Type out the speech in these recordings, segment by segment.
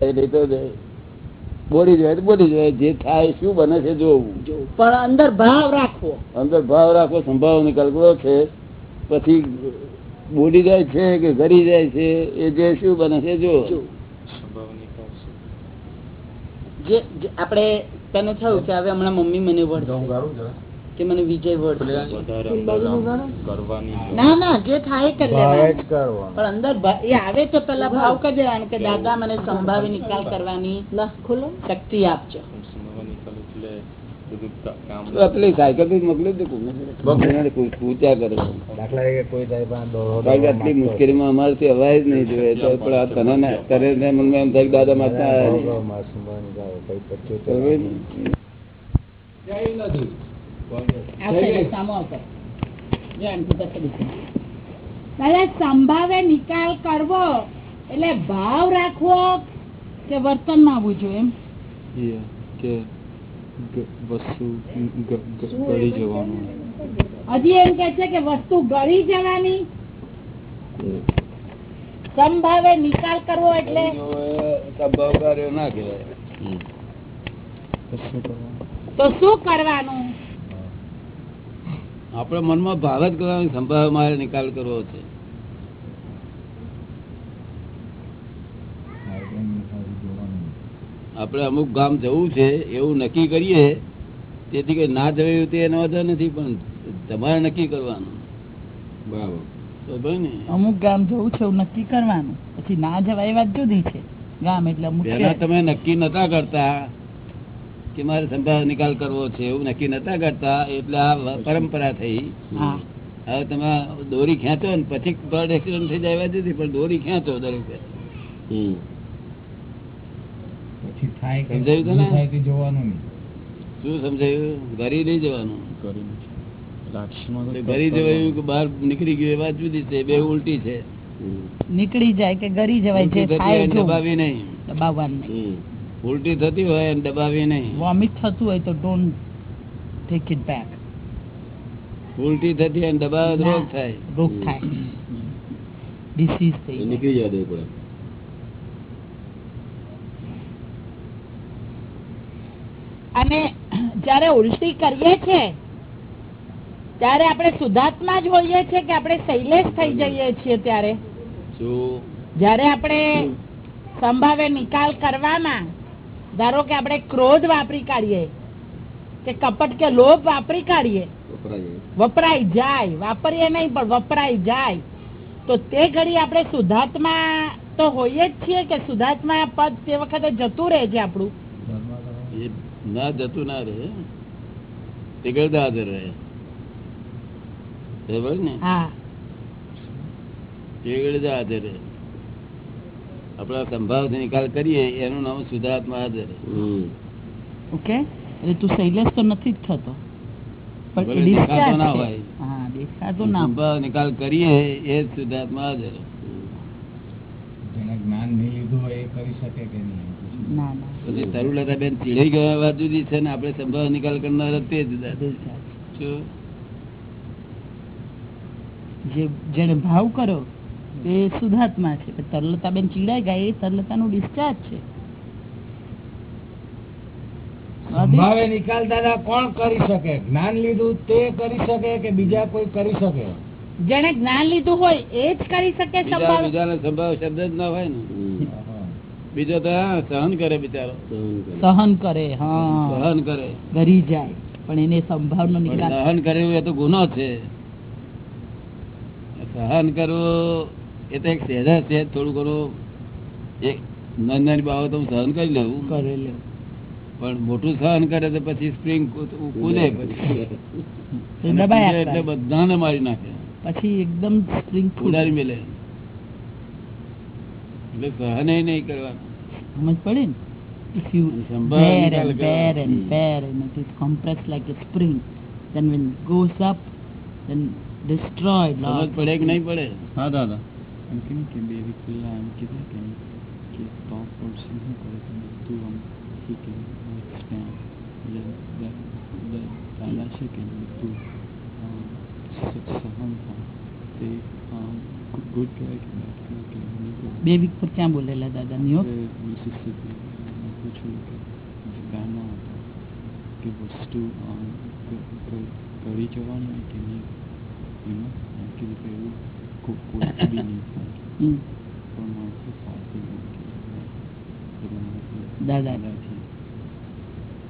તો બોલી જોઈએ બોલી જોઈએ જે થાય શું બને છે જોવું. પણ અંદર ભાવ રાખવો. અંદર ભાવ રાખવો સંભાવ નિકાલ છે. પછી બોલી જાય છે કે ઘરી જાય છે એ જે શું બને છે જો જે જે આપણે તને થયું કે હવે હમણાં મમ્મી મને વળશે. કે મને વિજય ના ના જે થાય કરી પણ અંદર એ આવે તો પેલા ભાવ કરી દેવાનું કે દાદા મને સંભાવી નિકાલ કરવાની શક્તિ આપજો. મુશ્કેલીમાં અમારાથી અવાય જ નહીં જોઈએ તો પણ આ તને ને- તને ને મનમાં એમ થાય દાદા માતા આવ્યા. સંભાવે નિકાલ કરવો એટલે ભાવ રાખવો કે વર્તનમાં આવવું જોઈએ એમ? કે વસ્તુ ગ- ગ- ગળી જવાનું. હજી એમ કે છે કે વસ્તુ ગળી જવાની? સંભાવે નિકાલ કરવો એટલે? સંભાવ કાર્યો ના કહેવાય. તો શું કરવાનું? આપણે મનમાં ભાવ જ કરવાનો સંભાવ મારે નિકાલ કરવો છે. આપણે અમુક ગામ જવું છે એવું નક્કી કરીએ તેથી કઈ ના જવાયું તે એનો વાંધો નથી પણ તમારે નક્કી કરવાનું. બરાબર. ને અમુક ગામ જવું છે એવું નક્કી કરવાનું. પછી ના જવાય વાત જુદી છે. ગામ એટલે અમુક તમે નક્કી નતા કરતા. કે મારે ધંધા નિકાલ કરવો છે એવું નક્કી નતા કરતા એટલે આ પરંપરા થઈ. હવે તમે દોરી ખેંચો ને પછી બર્ડ એક્સિડન્ટ થઈ જાય એ પણ દોરી ખેંચો દરેક. સમજાયું? શું થાય તે જોવાનું સમજાયું? ઘરે લઈ જવાનું? ઘરે જવાયું કે બહાર નીકળી ગયું એ વાત જુદી છે બે ઉલટી છે. નીકળી જાય કે ગરી જવાય છે દબાવી નહીં. દબાવવાનું નહીં. ઉલટી થતી હોય ને દબાવી નહીં. વોમિટ થતું હોય તો ડોન્ટ ટેક ઇટ બેક ઉલટી થતી હોય દબાવે રોગ થાય. રોગ થાય. ડિસીઝ થઈ નીકળી જાય. પડે અને જ્યારે ઉલટી કરીએ છે ત્યારે આપણે સુધાત્મા જ હોઈએ છીએ કે આપણે શૈલેષ થઈ જઈએ છીએ ત્યારે? જ્યારે આપણે સંભાવે નિકાલ કરવામાં ધારો કે આપણે ક્રોધ વાપરી કાઢીએ કે કપટ કે લોભ વાપરી કાઢીએ વપરાય. જાય વાપરીએ નહીં પણ વપરાય જાય. તો તે ઘડી આપણે શુદ્ધાત્મા તો હોઈએ જ છીએ કે શુદ્ધાત્મા પદ તે વખતે જતું રહે છે આપણું? ના જતું ના રહે. હાજર રહે. બરાબર ને? હા. પીગળતા હાજર રહે. આપણા સંભાવથી નિકાલ કરીએ એનું નામ સુધાર્થમાં હાજર ઓકે? એટલે તું શૈલેષ તો નથી જ થતો. પણ ના હોય. હા દેખાતો ના હોય. સંભાવ નિકાલ કરીએ એ જ શુદ્ધાત્મા જેને જ્ઞાન નહીં લીધું હોય એ કરી શકે કે નહીં? ના ના. પછી તરુલતા બેન ચીડાઈ ગયા વાત જુદી છે ને આપણે સંભાવ નિકાલ કરનાર તે જુદા જેને ભાવ કર્યો તે સુધાત્મા છે. તરલતાબેન ચીડાઈ ગયા એ તરલતાનું ડિસ્ચાર્જ છે. સંભાવે નિકાલ દાદા કોણ કરી શકે? જ્ઞાન લીધું તે કરી શકે કે બીજા કોઈ કરી શકે? જેને જ્ઞાન લીધું હોય એ જ કરી શકે બીજાને સંભાવ શબ્દ જ ના હોય ને. બીજો તો સહન કરે બિચારો. સહન કરે હા. સહન કરે. ઘરી જાય. પણ એને સંભાવનો નિકાલ સહન કરવું એ તો ગુનો છે. સહન કરવું એ તો એક સહેજા છે થોડું ઘણું એક નાની નાની બાબત હું સહન કરી લઉં. કરેલો પણ મોટું સહન કરે તો પછી સ્પ્રિંગ કૂદે પછી. એટલે બધાને મારી નાખે. પછી એકદમ સ્પ્રિંગ ઉડાડી મેલે. એટલે સહન નહીં કરવાનું. સમજ પડી ને? If you bear and bear and bear and it is compressed like a spring. Then when it goes up then destroyed. સમજ પડે કે નહીં પડે? હા દાદા. અંકિત કે બેબી ખુલ્લા એમ કીધા કે કે તો પડશે શું કરે તમે તું આમ ઠીક કે દાદા છે કે તું સહન થા તે ગુડ કહેવાય કે બેડ કહેવાય કે બે વીક પર ક્યાં બોલેલા દાદા નિયો મિસિસિપી પૂછ્યું કે ગાના હતા કે વસ્તુ કરી જવાની કે નહીં એમાં એમ કીધું કે એવું દાદા.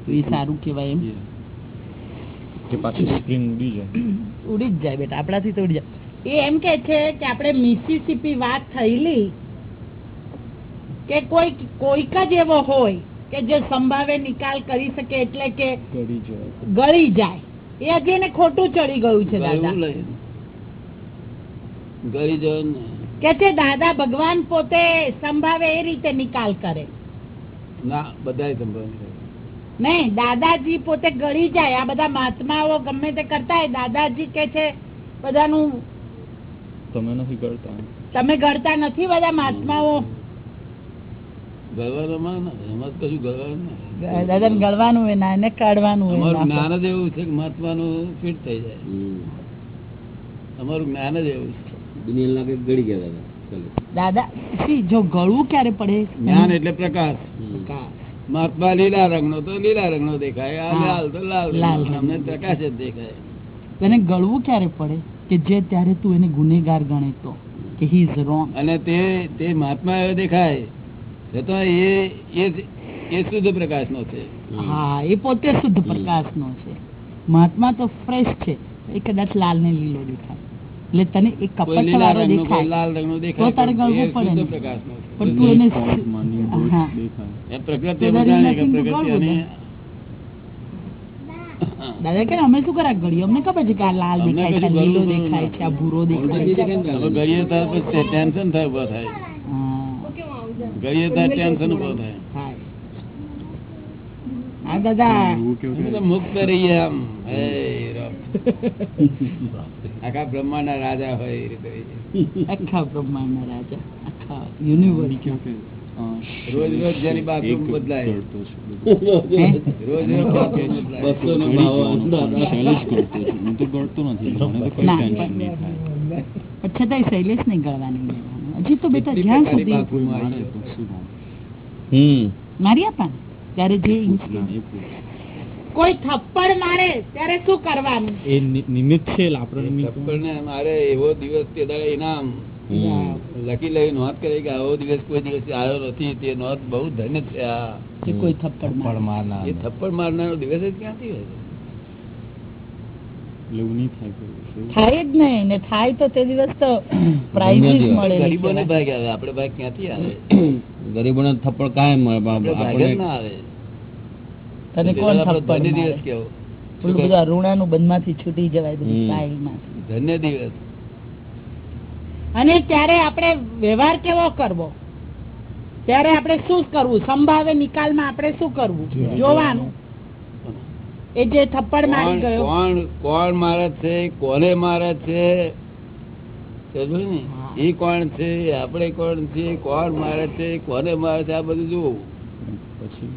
એ સારું એમ કે પાછી સ્પ્રિંગ ઉડી જાય ઉડી જ જાય બેટા આપણાથી તો ઉડી જાય. એ એમ કે છે કે આપણે મિસિસિપી વાત થયેલી કે કોઈ કોઈક જ એવો હોય કે જે સંભાવે નિકાલ કરી શકે એટલે કે ગળી જાય. એ હજી એને ખોટું ચડી ગયું છે દાદા. લઈ. ગળી જવાનું ને. કે છે દાદા ભગવાન પોતે સંભાવે એ રીતે નિકાલ કરે. ના બધાય સંભાવે નહીં દાદાજી પોતે ગળી જાય. આ બધા મહાત્માઓ ગમે તે કરતા હોય. દાદાજી કે છે બધાનું તમે નથી કરતા. તમે ગળતા નથી બધા મહાત્માઓ? ગળવાનામાં એમાં કશું ગળવાનું ના. દાદા ગળવાનું હોય ના એને કાઢવાનું હોય અમારું જ્ઞાન જ એવું છે કે મહાત્માનું ફિટ થઈ જાય. અમારું જ્ઞાન જ એવું છે. દુનિયા લાગે ગળી ગયા દાદા. દાદા જો ગળવું ક્યારે પડે? જ્ઞાન એટલે પ્રકાશ. મહાત્મા લીલા રંગનો તો લીલા રંગનો દેખાય. આ લાલ તો લાલ લાલ. અમને પ્રકાશ જ દેખાય. તને ગળવું ક્યારે પડે? કે જે ત્યારે તું એને ગુનેગાર ગણે તો? કે હી ઇઝ રોંગ અને તે તે મહાત્મા એવો દેખાય. છતાં એ એ એ શુદ્ધ પ્રકાશ નો છે હા એ પોતે શુદ્ધ પ્રકાશ નો છે. મહાત્મા તો ફ્રેશ છે. એ કદાચ લાલ ને લીલો દેખાય. એટલે તને એક કપટ વાળો દેખાય. લાલ રંગનો તો દેખાય તારે ગળવું પડે શુદ્ધ પ્રકાશ નો પણ તું એને હા. એ પ્રકૃતિ તો જાણે કે પ્રકૃતિ અને દાદા કે અમે શું કરા ગળી અમને ખબર છે કે આ લાલ દેખાય છે લીલો દેખાય છે આ ભૂરો દેખાય છે. હવે ગળીએ તાર પછી ટેન્શન થાય ઊભા થાય. ગળીએ તાર ટેન્શન ઊભો થાય. હા. દાદા. તો મુક્ત રહીએ આમ. હે. આખા બ્રહ્માંડ ના રાજા હોય આખા બ્રહ્માંડ ના રાજા આખા યુનિવર્સ રોજ રોજ જેની બાથરૂમ બદલાય. રોજ રોજ બાથરૂમ બદલાય. મારી આપા ત્યારે જે ના, instant- એ પૂછ. કોઈ થપ્પડ મારે ત્યારે શું કરવાનું? એ નિમિત્ત છે આપણો એ મારે એવો દિવસ તે દાડે ઇનામ લકી લઈ નોંધ કરી કે આવો દિવસ કોઈ દિવસ આવ્યો નથી તે નોંધ બહુ ધન્ય છે આ. કે કોઈ થપ્પડ મારે. એ થપ્પડ મારનારો દિવસ જ ક્યાંથી હોય? થાય કોઈ થાય જ નહીં ને થાય તો તે દિવસ તો પ્રાઇઝ મળે ગરીબોને ભાગ આવે આપણે ભાગ ક્યાંથી આવે? ગરીબોને થપ્પડ કાયમ મળે આપણે આપણે ના આવે. તને કોણ થપ્પડ ધન્ય દિવસ કેવો? પેલું બધું અરુણાનું બંધમાંથી છૂટી જવાય બધું. સાઈલમાંથી ધન્ય દિવસ. અને ત્યારે આપણે વ્યવહાર કેવો કરવો? ત્યારે આપણે શું કરવું? સંભાવે નિકાલમાં આપણે શું કરવું? જોવાનું. એ જે થપ્પડ મારી ગયો. કોણ કોણ મારે છે? કોને મારે છે? એ કોણ છે? આપણે કોણ છે કોણ મારે છે? કોને મારે છે? આ બધું જોવું પછી?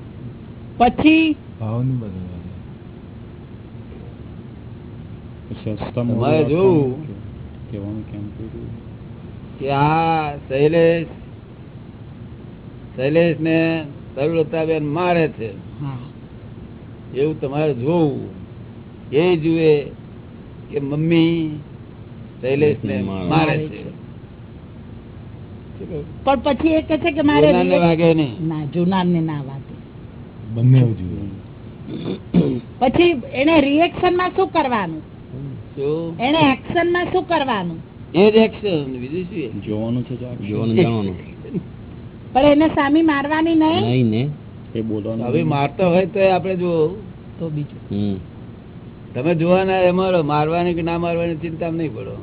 પછી પછી હસતા તમારે જોવું. કેવાનું કેમ કર્યું કે આ શૈલેષ શૈલેષ ને તરુલતાબેન મારે છે એવું તમારે જોવું એ જુએ કે મમ્મી શૈલેષ ને મારે છે. પણ પછી એ કે છે કે મારે વાગે નહીં ના જુનાર ને ના વાગે બંને પછી એને રિએક્શનમાં શું કરવાનું? એને એક્શનમાં શું કરવાનું? એ રિએક્શન બીજું શું જોવાનું છે જોવાનું જાણવાનું પણ એને સામી મારવાની નહીં? નહીં ને. એ બોલવાનું હવે મારતો હોય તો આપણે જો તો બીજું. તમે જોવાના એમાં મારવાની કે ના મારવાની ચિંતા નહીં પડો.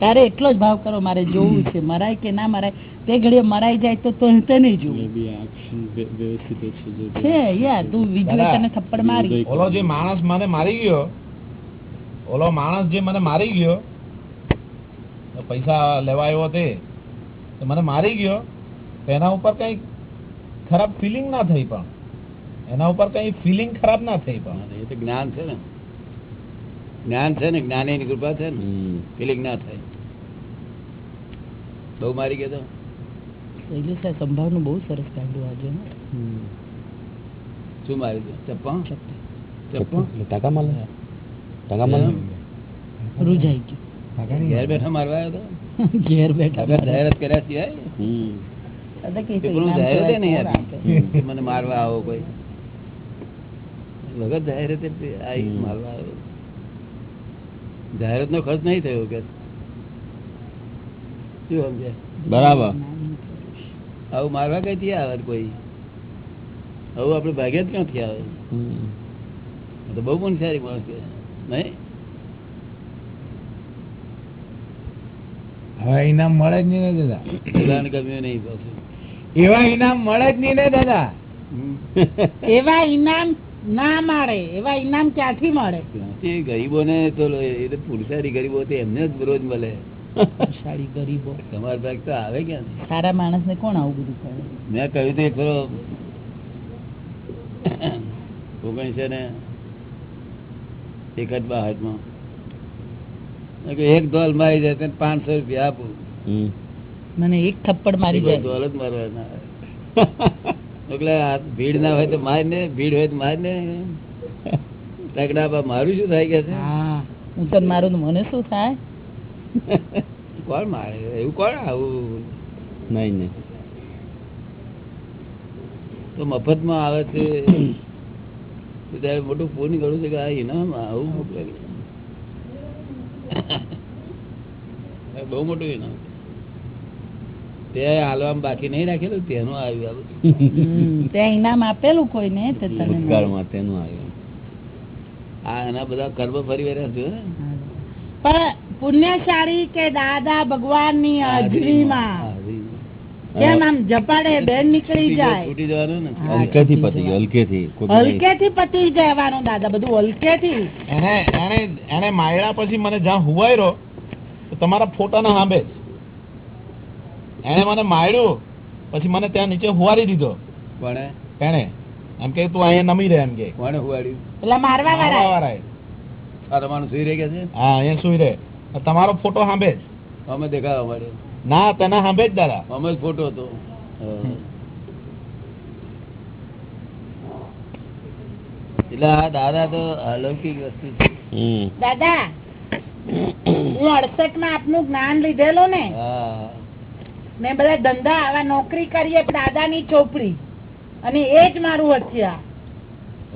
તારે એટલો જ ભાવ કરો મારે જોવું છે. મરાય કે ના મરાય? તે ઘડીએ મરાઈ જાય તો તો તે નહીં જોવું છે યાર તું બીજું તને થપ્પડ મારી. ઓલો જે માણસ મને મારી ગયો ઓલો માણસ જે મને મારી ગયો તો પૈસા લેવા આવ્યો તે તો મને મારી ગયો એના ઉપર કઈ ખરાબ ફિલિંગ ના થઈ પણ. એના ઉપર કઈ ફિલિંગ ખરાબ ના થઈ પણ. એ તો જ્ઞાન છે ને. જ્ઞાન છે ને જ્ઞાની કૃપા છે ને ફિલિંગ ના થાય. બહુ મારી ગયો તો સંભાવનું બહુ સરસ કાઢ્યું આજે શું મારી ગયો ચપ્પા ચપ્પા. ટકા મળે રૂજાઈ ઘેર બેઠા મારવા આવ્યો ગયું ઘેર બેઠા જાહેરાત કર્યા સિવાય? પેલું મને મારવા આવો કોઈ. વગર જાહેરાત આવી મારવા આવ્યો. જાહેરાત નો ખર્ચ નહીં થયો કે? શું સમજે બરાબર. આવું મારવા કઈ થી આવે કોઈ? આવું આપણે ભાગ્યા જ ક્યાંથી આવે તો બહુ પણ સારી માણસ કે નહીં? હવે ઇનામ મળે જ નહીં ને દાદા. બધાને ગમ્યું નહીં પાછું. એવા ઇનામ મળે જ નહીં ને દાદા. એવા ઇનામ ના મળે એવા ઇનામ ક્યાંથી મળે? ગરીબો ને તો એ તો પુરુષારી ગરીબો તો એમને જ રોજ મળે. શાળી ગરીબો. તમારા ભાગ તો આવે ક્યાં સારા માણસ ને કોણ આવું બધું કરે? મેં કહ્યું તો એક ખરો છે ને એક જ મેં કહ્યું, એક ડોલ મારી જાય તો પાંચસો રૂપિયા આપું. મને એક થપ્પડ મારી જાય. દોલ જ મારવા ના આવે. એટલે ભીડ ના હોય તો માર ને ભીડ હોય તો માર ને. તગડા મારું શું થાય કે છે? હું તને મારું મને શું થાય? કોણ મારે? એવું કોણ આવું? નહીં નહીં. તો મફતમાં આવે છે. તો ત્યારે મોટું ફોન કરું છે કે આ ઇનામ આવું મોકલે બહુ મોટું ઇનામ તે હાલવામાં બાકી નહીં રાખેલું તેનું આવ્યું આ બધું તે ઇનામ આપેલું કોઈને તે તને ભૂતકાળમાં તેનું આવ્યું આ એના બધા કર્મ ફરી વર્યા છે પણ પુણ્યશાળી કે દાદા ભગવાનની હાજરીમાં. કેમ આમ જપાડે બેન નીકળી જાય? છૂટી જવાનું ને? હા. હલકેથી પતી ગયું નહીં. હલકેથી. પતી જવાનું દાદા બધું હલકેથી. એને એને એને માયડા પછી મને જ્યાં હુવાયરો તમારા ફોટાના ના જ. એને મને માર્યું. પછી મને ત્યાં નીચે હુવારી દીધો. કોણે? એને એમ કે તું અહીંયા નમી રહે એમ કે. કોણે હુવાડ્યું એટલે મારવા વાળા વાળા તારા માણસ સુઈ રહે કે છે? હા અહીંયા સુઈ રહે. તમારો ફોટો સાંભે જ. અમે દેખાવા મળ્યો ના તને સાંભે જ દાદા. અમે જ ફોટો હતો. એટલે આ દાદા તો અલૌકિક વસ્તુ છે. દાદા હું અડસઠમાં આપનું જ્ઞાન લીધેલું ને? હા. ને બધા ધંધા આવા નોકરી કરીએ દાદાની ચોપડી. અને એ જ મારું હથિયાર.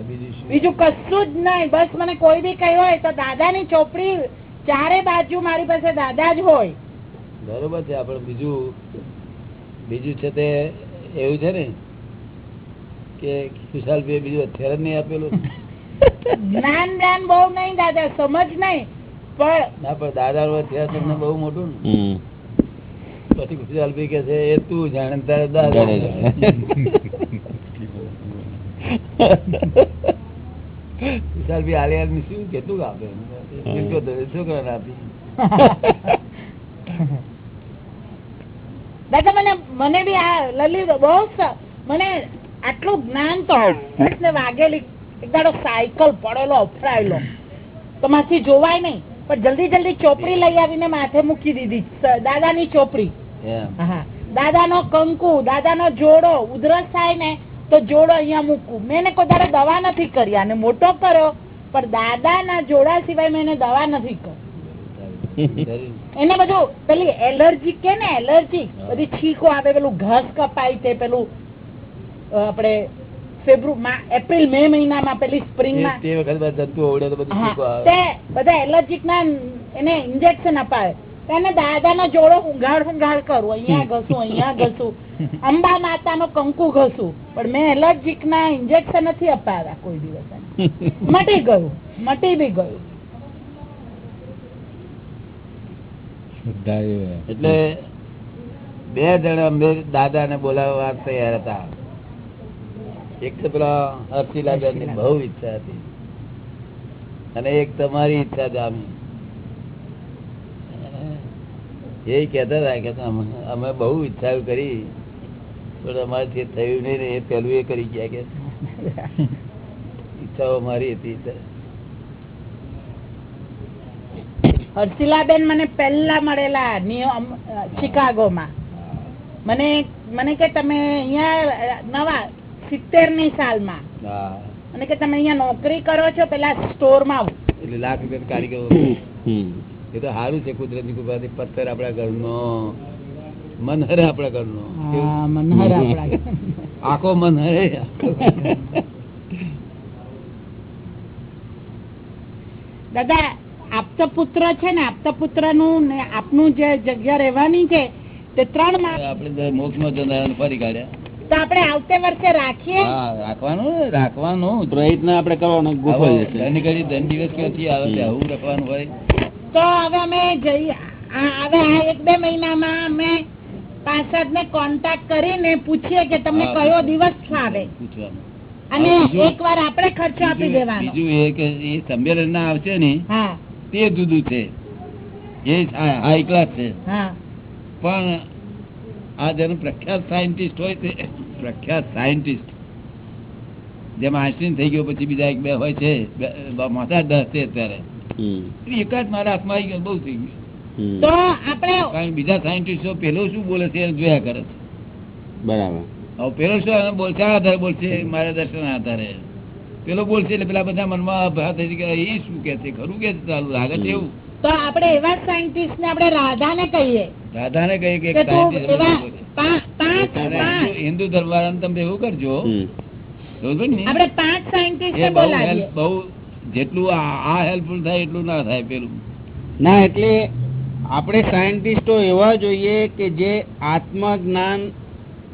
બીજું બીજું કશું જ નહીં. બસ મને કોઈ બી કહ્યું હોય તો દાદાની ચોપડી ચારે બાજુ મારી પાસે દાદા જ હોય. બરોબર છે આપણે બીજું બીજું છે તે એવું છે ને કે ખુશાલભાઈ બીજું હથિયાર નહીં આપેલું. જ્ઞાન જ્ઞાન બહુ નહીં દાદા સમજ નહીં. પણ ના પણ દાદા નું હથિયાર તમને બહુ મોટું ને. પછી ખુશાલભાઈ કે છે એ તું જાણે તારે દાદા જાણે જાણે. ખુશાલભાઈ આલે આદમી શું કેટલું આપે? છોકરાને આપી. દાદા મને મને બી આ લલિત બહુ મને આટલું જ્ઞાન તો ને વાગેલી. એક દાડો સાયકલ પડેલો અફરાયેલો. તો માથી જોવાય નહીં. પણ જલ્દી જલ્દી ચોપડી લઈ આવીને માથે મૂકી દીધી. દાદા દાદાની ચોપડી. એમ. નો કંકુ દાદા નો જોડો ઉધરસ થાય ને તો જોડો અહિયાં મૂકવું મેં કોઈ તારે દવા નથી કરી આને મોટો કર્યો પણ દાદાના જોડા સિવાય મેં દવા નથી કરી. એને બધું પેલી એલર્જી કે ને એલર્જી બધી છીકો આવે પેલું ઘાસ કપાય તે પેલું આપડે એપ્રિલ મે મહિનામાં પેલી સ્પ્રિંગમાં. તે વખત બધા તો એલર્જીક ના એને ઇન્જેક્શન અપાવે. તેને દાદાનો જોડો હુંઘાડ હુંઘાડ કરું. અહિયાં ઘસું અહિયાં ઘસું. અંબા માતાનો કંકુ ઘસું. પણ મેં એલર્જીક ના ઇન્જેકશન નથી અપાવ્યા કોઈ દિવસ. મટી ગયું મટી બી ગયું. એટલે બે જણા અમે દાદા ને બોલાવવા તૈયાર હતા. એક તો પેલા હર્ષિલાબેનની બહુ ઈચ્છા હતી. અને એક તમારી ઈચ્છા જામી. એ કહેતા હતા કે અમે બહુ ઈચ્છા કરી પણ અમારાથી થયું નહીં ને એ પહેલું એ કરી ગયા કે ઈચ્છાઓ મારી હતી હર્ષિલાબેન મને પહેલા મળેલા નિયમ શિકાગોમાં. મને મને કે તમે અહીંયા નવા સિત્તેરની સાલમાં મને અને કે તમે અહીંયા નોકરી કરો છો પેલા સ્ટોરમાં એટલે લાખ રૂપિયા કારીગરો. એ તો સારું છે કુદરતી કૃપાથી પથ્થર આપણા ઘરનો. મનહર આપણા ઘરનો. હા મનહર આખો મનહરે દાદા આપતો પુત્ર છે ને આપતો પુત્રનું ને આપનું જે જગ્યા રહેવાની છે તે ત્રણ આપણે મોક્ષમાં જનારા ફરી કાઢ્યા. તો આપણે આવતે વર્ષે રાખીએ? હા રાખવાનું રાખવાનું. પ્રયત્ન આપણે કરવાનો જશે. દિવસ ક્યાંથી આવે છે? આવું રાખવાનું હોય. તો હવે અમે જઈએ હવે એક બે મહિનામાં અમે પાસદ ને કોન્ટેક્ટ કરીને પૂછીએ કે તમને કયો દિવસ ફાવે. અને હા, એક વાર આપણે ખર્ચો આપી દેવાનો. બીજું એ કે એ સંમેલન ના આવશે ને તે જુદું છે. એ હાઈ ક્લાસ છે. પણ આ જેનું પ્રખ્યાત સાયન્ટિસ્ટ હોય તે પ્રખ્યાત સાયન્ટિસ્ટ જેમાં આઈન્સ્ટીન થઈ ગયો પછી બીજા એક બે હોય છે મોટા માથા દસ છે અત્યારે. એકાદ મારા હાથમાં આવી ગયો બહુ થઈ ગયું. બીજા સાયન્ટિસ્ટો પેલો શું બોલે છે જોયા કરે છે. બરાબર. હવે પેલો શું બોલશે આધારે બોલશે મારા દર્શન આધારે. પેલો બોલશે એટલે પેલા બધા મનમાં અભા થઈ કે એ શું કે છે? ખરું કે છે ચાલુ લાગે છે એવું? તો આપણે એવા સાયન્ટિસ્ટ ને આપણે રાધાને કહીએ. રાધાને કહીએ કે હિન્દુ- ધર્મ વાળા તમે એવું કરજો. આપણે પાંચ સાયન્ટિસ્ટ બહુ જેટલું આ હેલ્પફુલ થાય એટલું ના થાય પેલું. ના એટલે આપણે સાયન્ટિસ્ટો એવા જોઈએ કે જે આત્મજ્ઞાન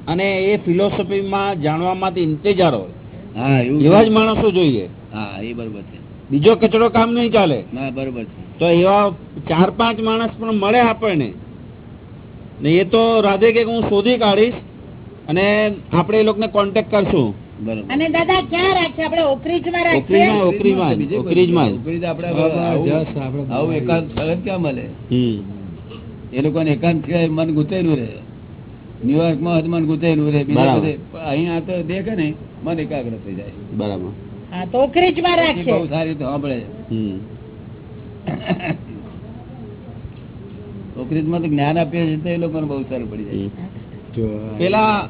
અને એ ફિલોસોફીમાં જાણવામાંથી ઇંતેજાર હોય. હા એવું એવા જ માણસો જોઈએ. હા એ બરોબર છે. બીજો કચરો કામ નહીં ચાલે. ના બરોબર છે. તો એવા ચાર પાંચ માણસ પણ મળે આપણને. ને એ તો રાધે કે હું શોધી કાઢીશ અને આપણે એ લોકોને કોન્ટેક્ટ કરશું. અને દાદા ક્યાં રાખીએ આપણે ઓકરીજ રાખીએ? ઓકરીમાં જ, બીજે કોઈ ઓકરીજમાં ઓકરીજ આપણે આવું- જસ આપણે આવું એકાંત સ્થળ ક્યાં મળે? એ લોકોને એકાંત સિવાય મન ગુતેલું રહે. ન્યુયોર્કમાં મન ગુતેલું રહે. બીજે બધે અહીંયા તો દેખે ને મન એકાગ્ર થઈ જાય. બરાબર. હા તો ઓકરીજ રાખીએ. બહુ સારી તો સાંભળે. હમ. ઓકરીજમાં તો જ્ઞાન આપીએ છીએ તો એ લોકોને બહુ સારું પડી જાય. પેલા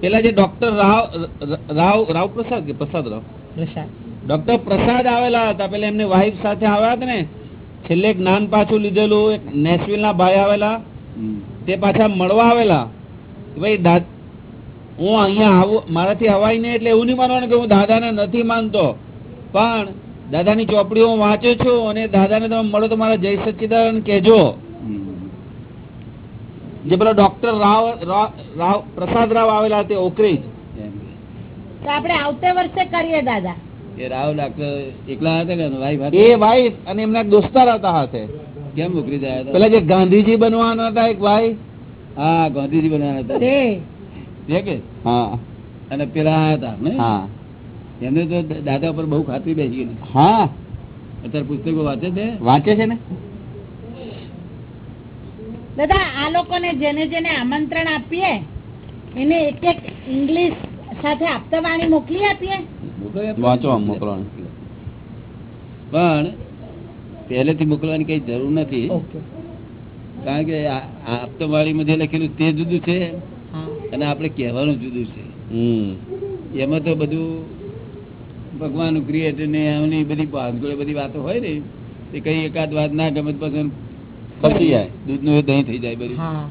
પેલા જે ડોક્ટર રાવ રાવ રાવ પ્રસાદ કે પ્રસાદ રાવ? ડોક્ટર પ્રસાદ આવેલા હતા. પેલા એમની વાઈફ સાથે આવ્યા હતા ને. છેલ્લે જ્ઞાન પાછું લીધેલું એક નેશવિલ ના ભાઈ આવેલા. તે પાછા મળવા આવેલા. ભાઈ હું અહીંયા આવું મારાથી હવાય નહીં એટલે એવું નહીં માનવાનું કે હું દાદાને નથી માનતો. પણ દાદાની ચોપડીઓ હું વાંચું છું અને દાદાને તમે મળો તો મારા જય સચ્ચિદાનંદ કહેજો. જે પેલો ડોક્ટર રાવ રાવ- પ્રસાદ રાવ આવેલા તે ઓકરેજ. તો આપણે આવતે વર્ષે કરીએ દાદા. એ રાવ ડોક્ટર એકલા હતા કે વાઈફ એ વાઈફ અને એમના દોસ્તાર હતા હાથે કેમ ઓકરીજ જાય હતા? પેલા જે ગાંધીજી બનવાના હતા એક ભાઈ હા ગાંધીજી બનવાના હતા. કે? હા. અને પેલા આયા હતા ને હા. એમને તો દાદા ઉપર બહુ ખાતરી બેસી ગઈ. હા. અત્યારે પુસ્તકો વાંચે છે? વાંચે છે ને? દાદા આ લોકોને જેને જેને આમંત્રણ આપીએ એને એક એક ઇંગ્લિશ સાથે આપતા વાણી મોકલી આપીએ. પણ પહેલેથી મોકલવાની કઈ જરૂર નથી. કારણ કે આ આ આપતાવાળીમાં જે લખેલું તે જુદું છે અને આપણે કહેવાનું જુદું છે. હમ. એમાં તો બધું ભગવાન ક્રિએટર ને એમની બધી બધી વાતો હોય ને તે કઈ એકાદ વાત ના ગમે પછી ખસી જાય. દૂધનું દહીં થઈ જાય બધું. હા.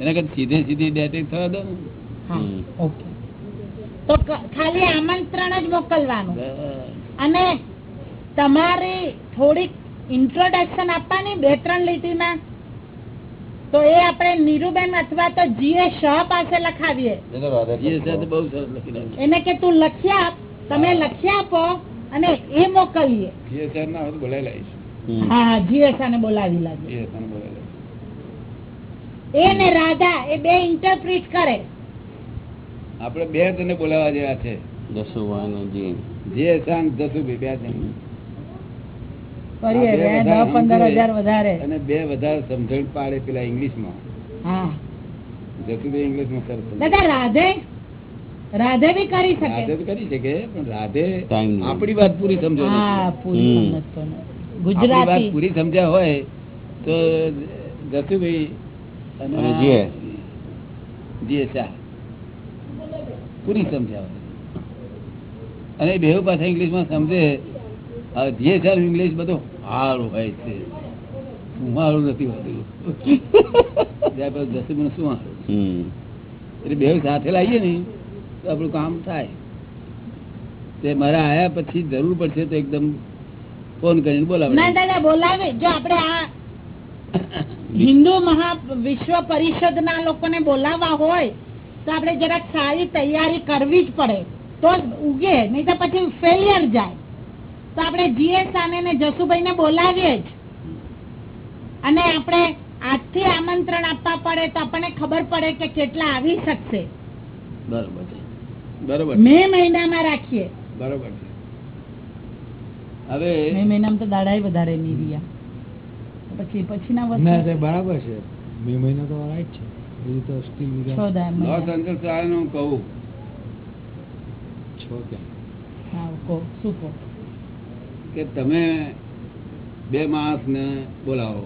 એના કરતા સીધે સીધી ડેટિંગ થવા દો તો ખાલી આમંત્રણ જ મોકલવાનું. અને તમારી થોડીક ઇન્ટ્રોડક્શન આપવાની બે ત્રણ લીટીમાં. તો એ આપણે નીરુબેન અથવા તો જીએ શાહ પાસે લખાવીએ. એને કે તું લખી આપ તમે લખી આપો અને એ મોકલીએ. સર ના હોય લાવીશ. હમ. હા બોલાવી લાગે. એ ને બોલાવી ને રાધા એ બે ઇન્ટરપ્રિટ કરે. આપણે બે જણને બોલાવવા જેવા છે. જે સાંગ જસુભાઈ બે જણ. અને બે વધારે સમજણ પાડે પેલા ઇંગ્લિશમાં. હા. જસુભાઈ ઇંગ્લિશમાં. રાધે? રાધે બી કરી શકે. રાધે કરી શકે પણ રાધે આપણી વાત પૂરી સમજો હા પૂરી. સમજતો નથી ગુજરાતી. પૂરી સમજ્યા હોય તો જતુભાઈ અને જીએ. જીએ પૂરી સમજ્યા હોય. અને બે પાછા ઇંગ્લિશમાં સમજે આ જીએ ઇંગ્લિશ બધું સારું હોય છે. સુમારું નથી હોતું. ત્યાર શું હારું? એટલે બે સાથે લાવીએ ને તો આપણું કામ થાય. તે મારા આયા પછી જરૂર પડશે તો એકદમ ફોન કરીને ના બોલાવે દાદા બોલાવે. જો આપણે આ હિન્દુ મહા વિશ્વ પરિષદ ના લોકોને બોલાવવા હોય તો આપણે જરાક સારી તૈયારી કરવી જ પડે. તો ઉગે નહીં તો પછી ફેલિયર જાય. તો આપણે જીએસ આને ને જસુભાઈ ને બોલાવીએ જ. અને આપણે આજથી આમંત્રણ આપવા પડે તો આપણને ખબર પડે કે કેટલા આવી શકશે. બરોબર બરોબર મે મહિનામાં રાખીએ. બરોબર હવે મે મહિનામાં તો દાડા વધારે નહીં પછી પછી ના ના બરાબર છે. બે મહિના તો રાઈટ છે. બીજું તો સ્ટીલ છ દા મહિના. લોસ એન્જલ્સ વાળાને હું કહું. છ કેમ હા કહો. શું કહો? કે તમે બે માણસને બોલાવો.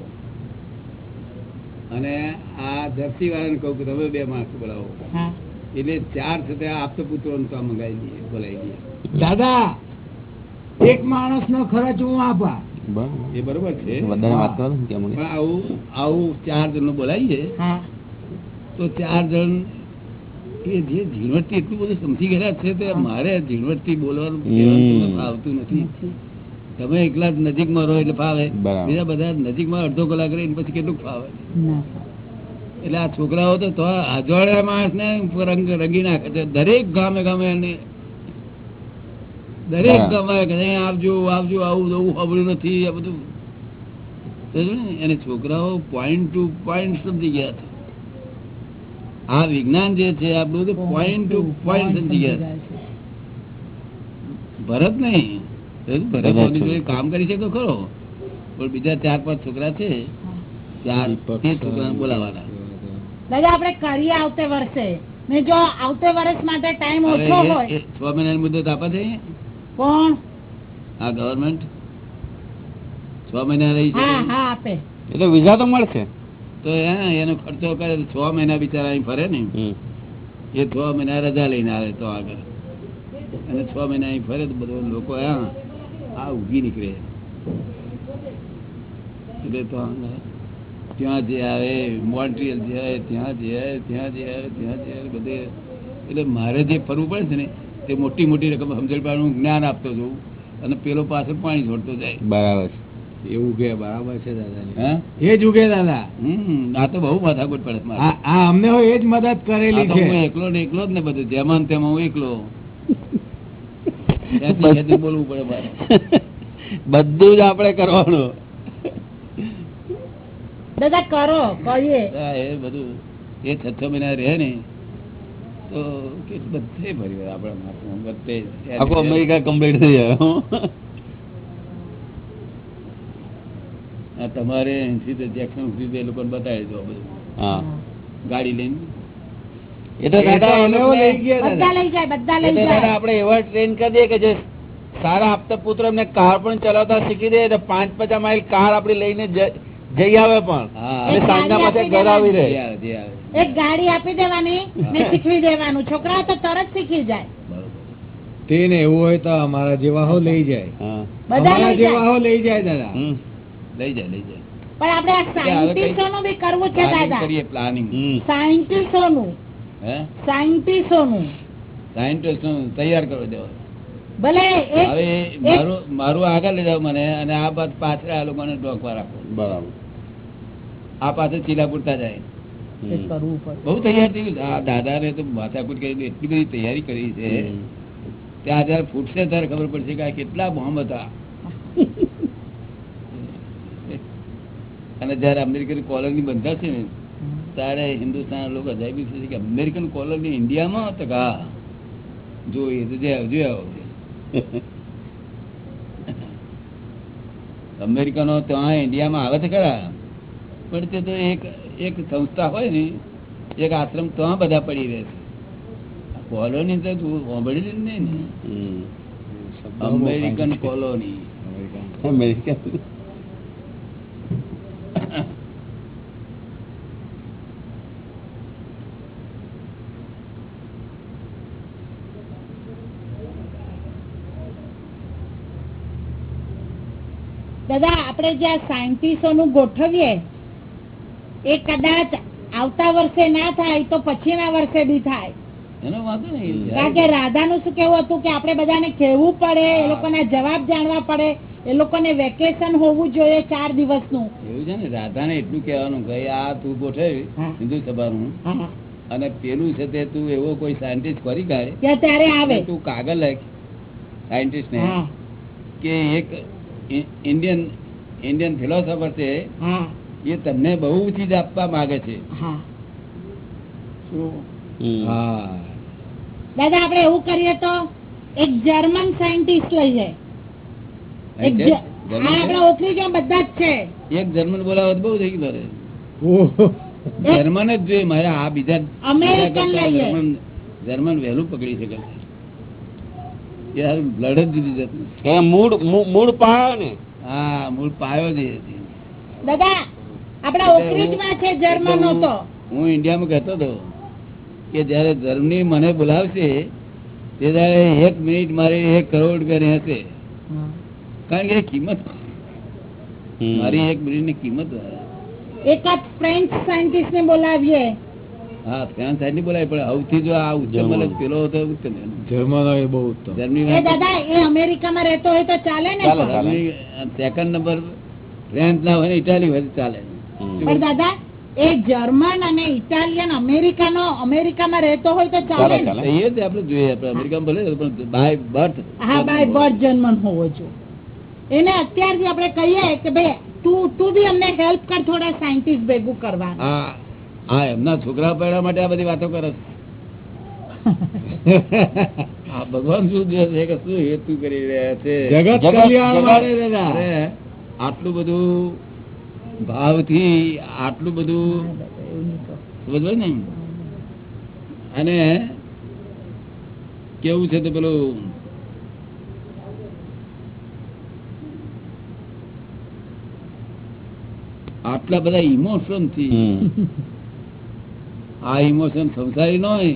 અને આ જર્સી વાળાને કહું કે તમે બે માણસ બોલાવો. હા. એટલે ચાર છે તે આપતો પુત્રો કામ મંગાવી દઈએ બોલાવી દઈએ. દાદા! એક માણસ નો ખર્ચ હું આપા. એ બરોબર છે. આવું આવું ચાર જણ બોલાવીએ તો ચાર જણ એ જે ઝીણવટથી એટલું બધું સમજી ગયા છે તે મારે ઝીણવટથી બોલવાનું આવતું નથી. તમે એકલા જ નજીકમાં રહો એટલે ફાવે. બીજા બધા નજીકમાં અડધો કલાક રહીને પછી કેટલું ફાવે. એટલે આ છોકરાઓ તો અજવાળા માણસ ને રંગ રંગી નાખે છે. દરેક ગામે ગામે એને દરેક તમારે ગામે કે અહીં આવજો આવજો આવું આવું સાંભળ્યું નથી આ બધું. એને છોકરાઓ પોઈન્ટ ટુ પોઈન્ટ સમજી ગયા છે. આ વિજ્ઞાન જે છે આ બધું પોઈન્ટ ટુ પોઈન્ટ સમજી ગયા છે. ભરત નહીં. ભરત કામ કરી શકે ખરો. પણ બીજા ચાર પાંચ છોકરા છે ચાર છોકરા છોકરાને બોલાવાના દાદા આપણે કરીએ આવતે વર્ષે. જો આવતે વર્ષ માટે ટાઈમ ઓછો હોય છ મહિનાની મુદત આપે છે? કોણ? આ ગવર્મેન્ટ છ મહિના રહી છે? હા હા એ તો વિઝા તો મળશે. તો એનો ખર્ચો કરે છ મહિના બિચારા અહીં ફરે ને? એ છ મહિના રજા લઈને આવે તો આગળ. અને છ મહિના અહીં ફરે તો બધા લોકો હા આ ઉગી નીકળે. એટલે તો ત્યાં જે આવે મોન્ટ્રીયલ જે આવે ત્યાં જે આવે ત્યાં જે આવે ત્યાં જે આવે બધે. એટલે મારે જે ફરવું પડે છે ને તે મોટી મોટી રકમ સમજણ પાડવાનું જ્ઞાન આપતો જવું અને પેલો પાછળ પાણી છોડતો જાય. બરાબર છે. એ ઉગે બરાબર છે દાદા એ જ ઉગે દાદા. હમ આ તો બહુ માથાકૂટ પડે છે મારે. આ આ અમને એ જ મદદ કરેલી છે. હું એકલો ને એકલો જ ને બધું જેમાં તેમાં હું એકલો. ખેંચી ખેંચી બોલવું પડે મારે. બધું જ આપણે કરવાનું. દાદા કરો કરીએ. એ બધું. એ છ છ મહિના રહે ને. તો બધે વળે આપણા બધે આખો અમેરિકા કમ્પ્લીટ થઈ ગયો આ તમારે અહીંથી તો જેક્શન સુધી એ લોકોને બતાવી દો બધું. હા. ગાડી લઈને. એ તો દાદા લઈ ગયા બધા લઈ આપણે એવા ટ્રેન કરી દઈએ કે જે સારા આપતા પુત્ર એમને કાર પણ ચલાવતા શીખી દે તો પાંચ પચાસ માઇલ કાર આપડી લઈને જઈ આવે પણ. અને સાંજના ઘર આવી રહે. એક ગાડી આપી દેવાની ને શીખવી દેવાનું. છોકરા તો તરત શીખી જાય. તેને એવું હોય તો અમારા જેવા હો લઈ જાય. બધા અમારા લઈ જેવા જાય. હો લઈ જાય દાદા. લઈ જાય લઈ જાય. પણ આપણે આ સાયન્ટિસ્ટો બી કરવું છે પ્લાનિંગ દાદા. કરીએ પ્લાનિંગ હમ. નું હે? સાયન્ટિસ્ટો નું સાયન્ટિસ્ટ તૈયાર કરો દેવા. ભલે હવે મારું મારું આગળ લઈ જાવ મને અને આ બાદ પાછળ આ લોકોને ડોકવા રાખો. બરાબર. આ પાસે ચીલા પૂરતા જાય. બહુ તૈયાર દાદા ને તો માથાકૂટ કરી એટલી બધી તૈયારી કરી છે. ત્યાં જયારે ફૂટશે ત્યારે ખબર પડશે કે આ કેટલા બોમ્બ હતા. અને જયારે અમેરિકન કોલોની બંધાશે ને ત્યારે હિન્દુસ્તાન લોકો અજાયબી થશે કે અમેરિકન કોલોની ઇન્ડિયામાં તો કા જોઈએ તો જે જોઈ આવો અમેરિકનો ત્યાં ઇન્ડિયામાં આવે છે ખરા. પણ તે તો એક એક સંસ્થા હોય ને એક આશ્રમ તો બધા પડી રહે છે. કોલોની તો સાંભળેલી જ નહીં ને. American colony. અમેરિકન. દાદા આપણે જ્યાં સાયન્ટિસ્ટોનું ગોઠવીએ એ કદાચ આવતા વર્ષે ના થાય તો પછીના વર્ષે બી થાય. એનો વાંધો નહીં. કારણ કે રાધાનું શું કેવું હતું કે આપણે બધાને કહેવું પડે એ લોકોના જવાબ જાણવા પડે એ લોકોને વેકેશન હોવું જોઈએ ચાર દિવસનું. એવું છે ને? રાધાને એટલું કહેવાનું કે આ તું ગોઠવી. હિન્દુ સભાનું હા. અને પેલું છે તે તું એવો કોઈ સાયન્ટિસ્ટ કરી કાઢે ત્યાં ત્યારે આવે. તું કાગળ લખ સાયન્ટિસ્ટ ને. કે એક ઇન્ડિયન ઇન્ડિયન ફિલોસોફર છે હા. એ તમને બહુ ચીજ આપવા માંગે છે. હા. હમ. હા. દાદા આપણે એવું કરીએ તો એક જર્મન સાયન્ટિસ્ટ લઈ જાય. જ- જર્મન હા છે? આપણા ઓકરી જો બધા જ છે. એક જર્મન બોલાવો તો બહુ થઈ ગયું જર્મન જ જોઈએ મારે આ બીજા. જર્મન જર્મન વહેલું પકડી શકે. યાર બ્લડ જ જુદી જતું. એ મૂળ મૂળ- પાયો ને. હા મૂળ પાયો જ હતી. દાદા આપણા ઓકરીજમાં છે જર્મન હતો. હું- ઇન્ડિયામાં કહેતો હતો કે જયારે જર્મની મને બોલાવશે તે દાડે એક મિનિટ મારે એક કરોડ રૂપિયાની હશે. કારણ કે કિંમત મારી એક મિનિટની કિંમત એકાદ ફ્રેન્ચ સાયન્ટિસ્ટ ને બોલાવીએ. હા સાઈડની બોલાય પણ સૌથી જો આ ઉત્તમ જર્મન. પેલો હતો ઉત્તમ એ બહુ ઉત્તમ. જર્મની એ દાદા એ અમેરિકામાં રહેતો હોય તો ચાલે ને. સેકન્ડ નંબર ફ્રેન્ચ ના હોય ને ઇટાલી હોય ચાલે. પણ દાદા એ જર્મન અને ઇટાલિયન અમેરિકાનો અમેરિકામાં રહેતો હોય તો ચાલે એ જ આપણે જોઈએ આપણે અમેરિકામાં ભલે પણ બાય બર્થ હા બાય બર્થ જર્મન હોવો જોઈએ. એને અત્યારથી આપણે કહીએ કે ભાઈ તું તું બી અમને હેલ્પ કર થોડા સાયન્ટિસ્ટ ભેગું કરવા હા હા એમના છોકરા પડ્યા માટે આ બધી વાતો કરે છે. આ ભગવાન શું છે કે શું હેતુ કરી રહ્યા છે? જગત જગત- કલ્યાણ માટે દાદા આટલું બધું ભાવથી આટલું બધું ને? અને કેવું છે તો પેલું? આટલા બધા ઇમોશનથી આ ઇમોશન સંસારી ન હોય.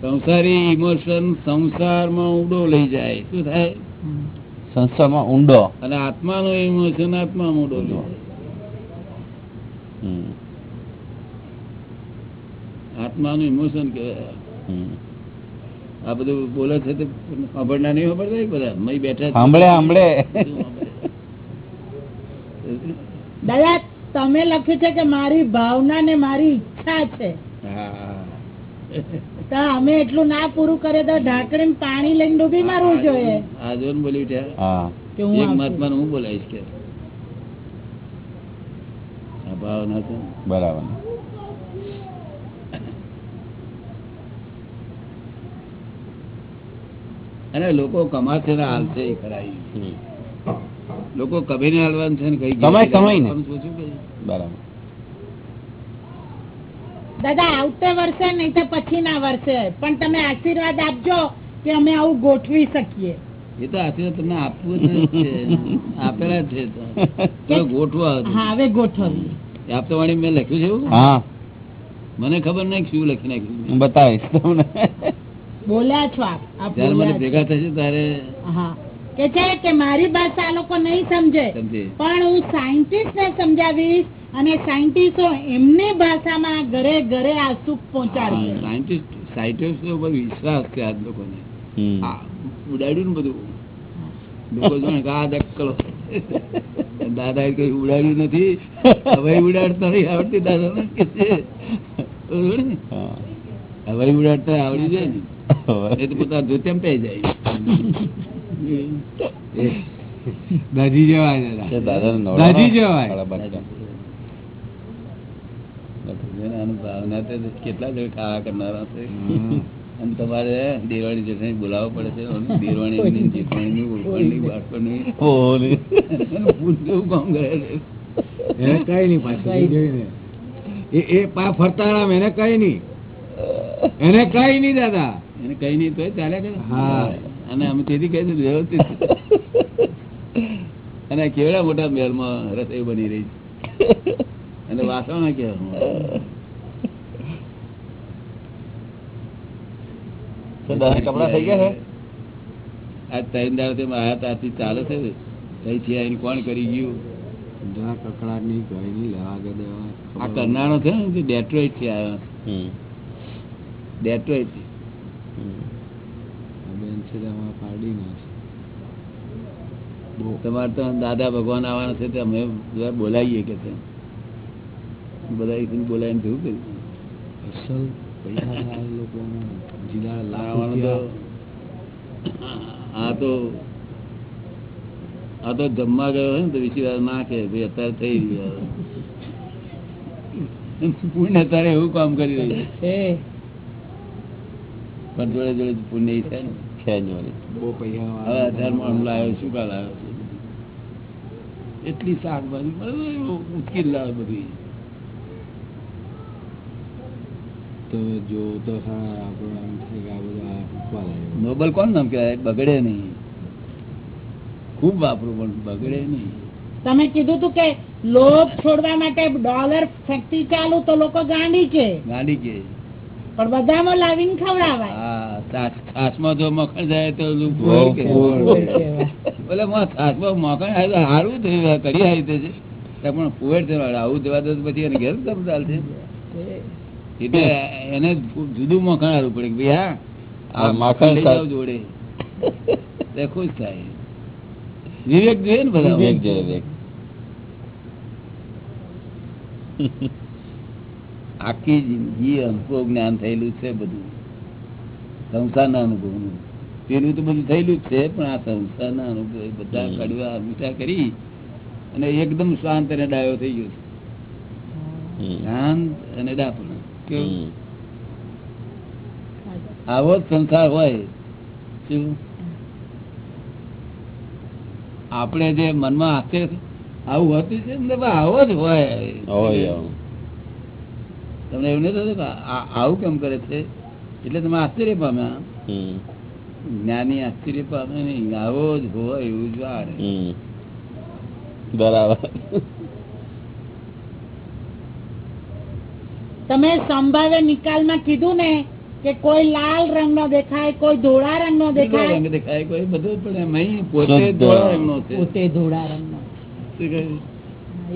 સંસારી ઇમોશન સંસારમાં ઉડો લઈ જાય. શું થાય? સંસારમાં ઊંડો. અને આત્માનો ઇમોશન આત્મા ઊંડો આત્માનું ઇમોશન કહેવાય. આ બધું બોલે છે તે સાંભળના નહીં સાંભળતા બધા? મય બેઠા સાંભળે સાંભળે? દાદા તમે લખ્યું છે કે મારી ભાવના ને મારી ઈચ્છા છે. હા. તો અમે એટલું ના પૂરું કરે તો ઢાંકણી પાણી લઈને ડૂબી મારવું જોઈએ. આ જો ને બોલી ઉઠ્યા હું એક મહાત્મા હું બોલાવીશ કે? ભાવના છે બરાબર. અને લોકો કમાશે ને હાલશે એ ખરા. લોકો કભીને હાલવાનું છે ને કઈ કમાય, કમાય ને. કે? બરાબર. દાદા આવતે વર્ષે નહીં તો પછીના વર્ષે. પણ તમે આશીર્વાદ આપજો કે અમે આવું ગોઠવી શકીએ. એ તો આશીર્વાદ તમને આપવું જ છે. આપેલા જ છે તો. ગોઠવા હવે ગોઠવીએ આપતો વાણી મેં લખ્યું છે એવું? હા. મને ખબર નહીં શું લખી નાખ્યું હું બતાવીશ તમને. બોલ્યા છો આપ. જયારે મને ભેગા થશે ત્યારે કે છે કે મારી ભાષા આ લોકો નહીં સમજે. પણ હું સાયન્ટિસ્ટ ને સમજાવીશ અને સાયન્ટિસ્ટો એમની ભાષામાં ઘરે ઘરે આ સુખ પહોંચાડી. સાયન્ટિસ્ટ સાયન્ટિસ્ટ ઉપર વિશ્વાસ છે આ લોકોને. ઉડાડ્યું ને બધું. લોકો જોને કે આ દક્કલો દાદા કઈ ઉડાડ્યું નથી. હવે ઉડાડતા નહીં આવડતી દાદા કે છે. ને? હવે ઉડાડતા આવડી જાય ને. એ તો પોતા ધોતેમ પહેરી જાય. દાદી જવાય દાદા. દાદી જવાય. સાડા બાર કલાક. જેને આનું ભાવના તો કેટલા જણ ખાવા કરનારા છે. અને તમારે દેવાણી જેઠાણી બોલાવવો પડે છે દેવાણી જેઠાણી ઓળખવાની બાળપણની પૂછવું કામ કરે છે. એને કઈ નહીં પાછું એ પા ફરતારામ એને કઈ નહીં. એને કઈ નહીં દાદા. એને કઈ નહીં તો ચાલ્યા કરે હા. અને અમે તેથી કહી દીધું વ્યવસ્થિત. અને કેવડા મોટા મહેલમાં રસોઈ બની રહી છે. અને વાસણ કેવા કપડાં થઈ ગયા છે? આજ ત્રણ દાડા આયા ત્યાંથી ચાલે છે અહીંથી આવીને કોણ કરી ગયું? જરા કકડાટ નહીં કઈ નહીં લેવા કે દેવા. આ કરનારો છે ને ડેટ્રોઇટથી આવ્યો હમ. ડેટ્રોઇટ બેન છે તે અમારા ના છે. તમારે તો દાદા ભગવાન આવવાના છે તે અમે બોલાવીએ કે છે. બધા અહીંથી બોલાવીને થયું કર્યું અસલ જીલા લાખ આ તો આ તો જમવા ગયો હોય ને તો વિશે ના કે ભાઈ અત્યારે થઈ રહ્યું પુણ્ય અત્યારે એવું કામ કરી રહ્યું છે. છે પણ જોડે જોડે પુણ્ય ઈ થાય ને. છે જ બહુ પૈસા હવે માં લાવ્યો શું કાલ આવ્યો? એટલી શાકભાજી બરાબર ઉચકી લાવે બધી તો જો તો નોબલ કોણ નામ કહેવાય બગડે નહીં. ખૂબ વાપરું પણ બગડે નહીં. તમે કીધું તું કે લોભ છોડવા માટે ડોલર ફેક્ટરી ચાલુ તો લોકો ગાંડી કે ગાંડી કે. પણ બધામાં લાવીને ખવડાવાય. હા છાસ છાસમાં જો મખણ જાય તો. બોલે છાસમાં મખણ તો થયું કરી આવી છે પણ છે આવું જવા દો પછી એને ઘેર તમ ચાલશે. એટલે એને જુદું મખણ હારું પડે કે ભાઈ હા માખણ જોડે ખુશ થાય. વિવેક જોઈએ ને બધા વિવેક જોઈએ વિવેક. આખી જિંદગી અનુભવ જ્ઞાન થયેલું છે બધું. સંસારના અનુભવનું. પેલું તો બધું થયેલું જ છે પણ આ સંસારના અનુભવ બધા. કડવા મીઠા કરી અને એકદમ શાંત અને ડાયો થઈ ગયો છે. શાંત અને ડાપણ. આવો જ સંસાર હોય શું? આપણે જે મનમાં આશ્ચર્ય આવું હોતું છે આવો જ હોય. હોય તમને એવું નહીં થતું આવું કેમ કરે છે? એટલે તમે આશ્ચર્ય પામ્યા જ્ઞાની આશ્ચર્ય પામે નહીં આવો જ હોય એવું જ બરાબર. તમે સંભાવ્ય નિકાલમાં કીધું ને કે કોઈ લાલ રંગ નો દેખાય કોઈ ધોળા રંગ નો દેખાય. રંગ દેખાય કોઈ બધું પણ પોતે શુદ્ધ. ધોળા રંગનો છે. પોતે ધોળા રંગ નો શું કહ્યું?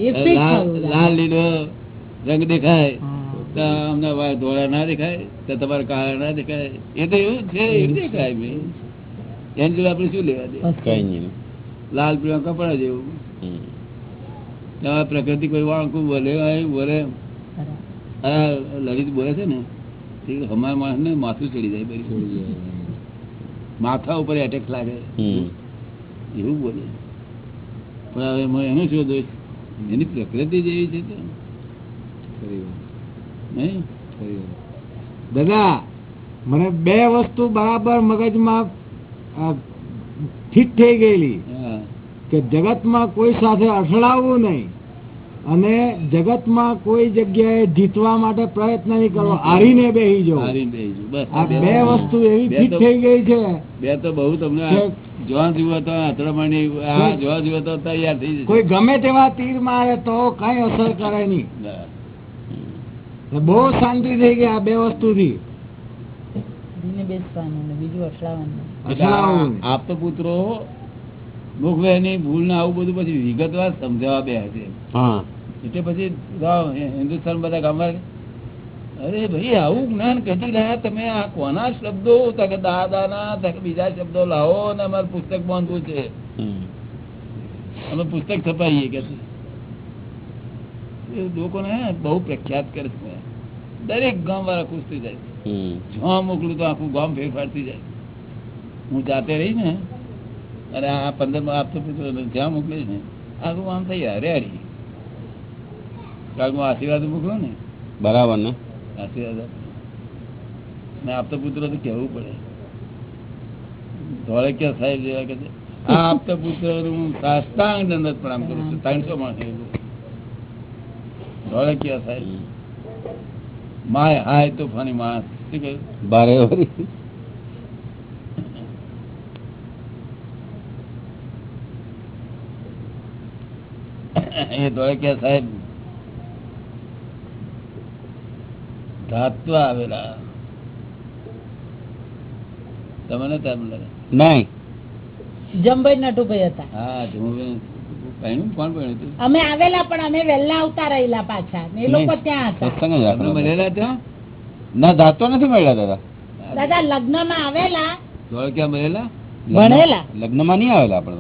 એ fit લાલ લીલો રંગ દેખાય અમને ધોળા ના દેખાય તો તમારે કાળા ના દેખાય. એ તો એવું છે એવું દેખાય મેં. એની જોડે આપણે શું લેવા દે કઈ નહીં. લાલ પીળા કપડા જેવું. તમારે પ્રકૃતિ કોઈ વાંકું બોલે હોય, બોલે. લલિત બોલે છે ને અમારા માણસ ને માથું ચડી જાય બરી માથા ઉપર એટેક લાગે. એવું બોલે. પણ હવે એનો શું દોષ એની પ્રકૃતિ જેવી છે દાદા મને બે વસ્તુ બરાબર મગજમાં ફિટ થઈ ગયેલી કે જગતમાં કોઈ સાથે અથડાવવું નહીં. અને જગતમાં કોઈ જગ્યાએ જીતવા માટે પ્રયત્ન નહીં કરવો હારીને બેહી જવું હારીને બેહી જવું બસ આ બે વસ્તુ એવી ફિટ થઈ ગઈ છે. બે તો બહુ તમને જોવા જુઓ તો અથડામણી જોવા જુઓ તો તૈયાર થઈ જાય કોઈ ગમે તેવા તીર મારે તો કઈ અસર કરે નહીં. બહુ શાંતિ થઈ ગઈ આ બે વસ્તુથી. થી આપ આપતો પુત્રો એની ભૂલ ને આવું બધું પછી વિગતવાર સમજાવવા બે છે હા. એટલે પછી ગાવ હિન્દુસ્તાન બધા ગામમાં અરે ભાઈ આવું જ્ઞાન કદી રહ્યા તમે આ કોના શબ્દો? તકે દાદાના તકે બીજા શબ્દો લાવો ને અમારે પુસ્તક બાંધવું છે. અમે પુસ્તક છપાઈએ કે લોકોને બહુ પ્રખ્યાત કરે છે. દરેક ગામ વાળા ખુશ થઈ જાય જ્યાં મોકલું તો આખું ગામ ફેરફાર થઈ જાય હું જાતે રહી ને અને આ પંદરમાં આપતો જ્યાં મોકલીશ ને આખું આમ થઈ જાય રેડી. કારણ કે હું આશીર્વાદ મોકલું ને? બરાબર ને? આશીર્વાદ ને આપતો પુત્ર તો કેવું પડે. ધોળે ક્યાં સાહેબ જેવા કે આ આપતો પુત્ર હું સાષ્ટાંગ દંડત પ્રણામ કરું છું. ત્રણસો માણસ ધોળે ક્યાં સાહેબ માય હાય તોફાની માણસ. શું કહ્યું? બારે વળી. એ ધોળકિયા સાહેબ ધાતવા આવેલા. તમને તેમ લાગે. નહીં. જમભાઈ નટુભાઈ હતા. હા જમભાઈ પહેણ્યું કોણ પહેણ્યું અમે આવેલા પણ અમે વહેલા આવતા રહેલા પાછા. એ લોકો ત્યાં હતા. સત્સંગ જ આપણે રાખવાનો. મળેલા ત્યાં? ના જાતો નથી મળ્યા દાદા. દાદા લગ્નમાં આવેલા. ધોળકિયા મળેલા? ભણેલા. લગ્નમાં નહીં આવેલા આપણે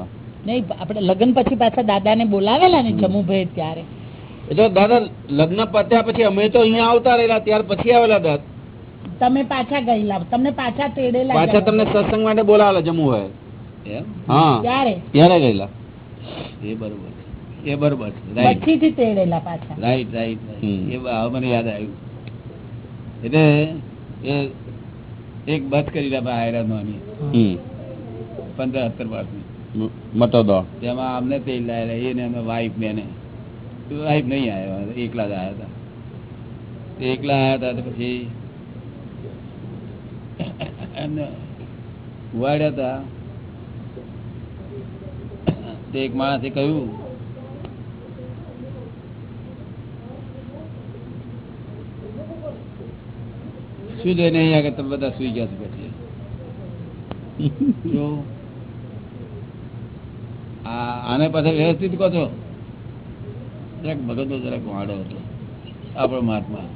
નહીં આપણે લગ્ન પછી પાછા દાદાને બોલાવેલા ને જમુભાઈ ત્યારે. એ તો દાદા લગ્ન પત્યા પછી અમે તો અહીંયા આવતા રહેલા ત્યાર પછી આવેલા દાદા. તમે પાછા ગયેલા. તમને પાછા તેડેલા પાછા તમને સત્સંગ માટે બોલાવેલા જમ્મુ હોય. હા. ત્યારે ત્યારે ગયેલા? એ બરોબર એ બરોબર રાઈટથી તેડેલા પાછા. રાઈટ રાઈટ એ મને યાદ આવ્યું. એટલે એ એક બસ કરી રહ્યા હમ. પંદર સત્તર વર્ષની. મટો દો. તેમાં અમને તેલ લાયેલા એને અમે વાઈફ ને એને. વાઈફ નહીં આવ્યા એકલા જ આવ્યા હતા. એકલા આવ્યા હતા તો પછી એમને ઉવાડ્યા હતા. તે એક માણસે કહ્યું, શું જોઈને અહીંયા આગળ તમે બધા સુઈ ગયા છો પછી? જો આને પાછળ વ્યવસ્થિત કહો છો? જરાક ભગત જરાક વાડો હતો. આપણો મહાત્મા.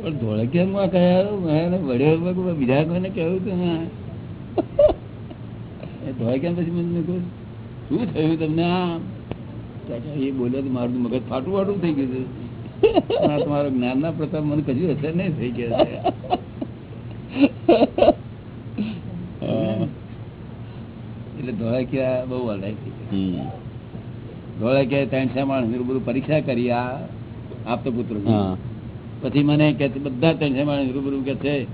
પણ ધોળકિયામાં કયા મેં વડ્યો બીજા કોઈને કહ્યું હતું ને. એ ધોળકિયા પછી મને કહ્યું શું થયું તમને આ એ બોલ્યો તો મારું મગજ ફાટું ફાટું થઈ ગયું છે આ જ્ઞાન જ્ઞાનના પ્રતાપ મને કશું અસર નહીં થઈ ગયા છે. એટલે ધોળકિયા બહુ અલગ થઈ ગયા હમ. કે ત્રણ છ માણસ રૂબરૂ પરીક્ષા કરી આ આપતો પુત્ર પછી મને કે બધા ત્રણ છ માણસ રૂબરૂ કે છે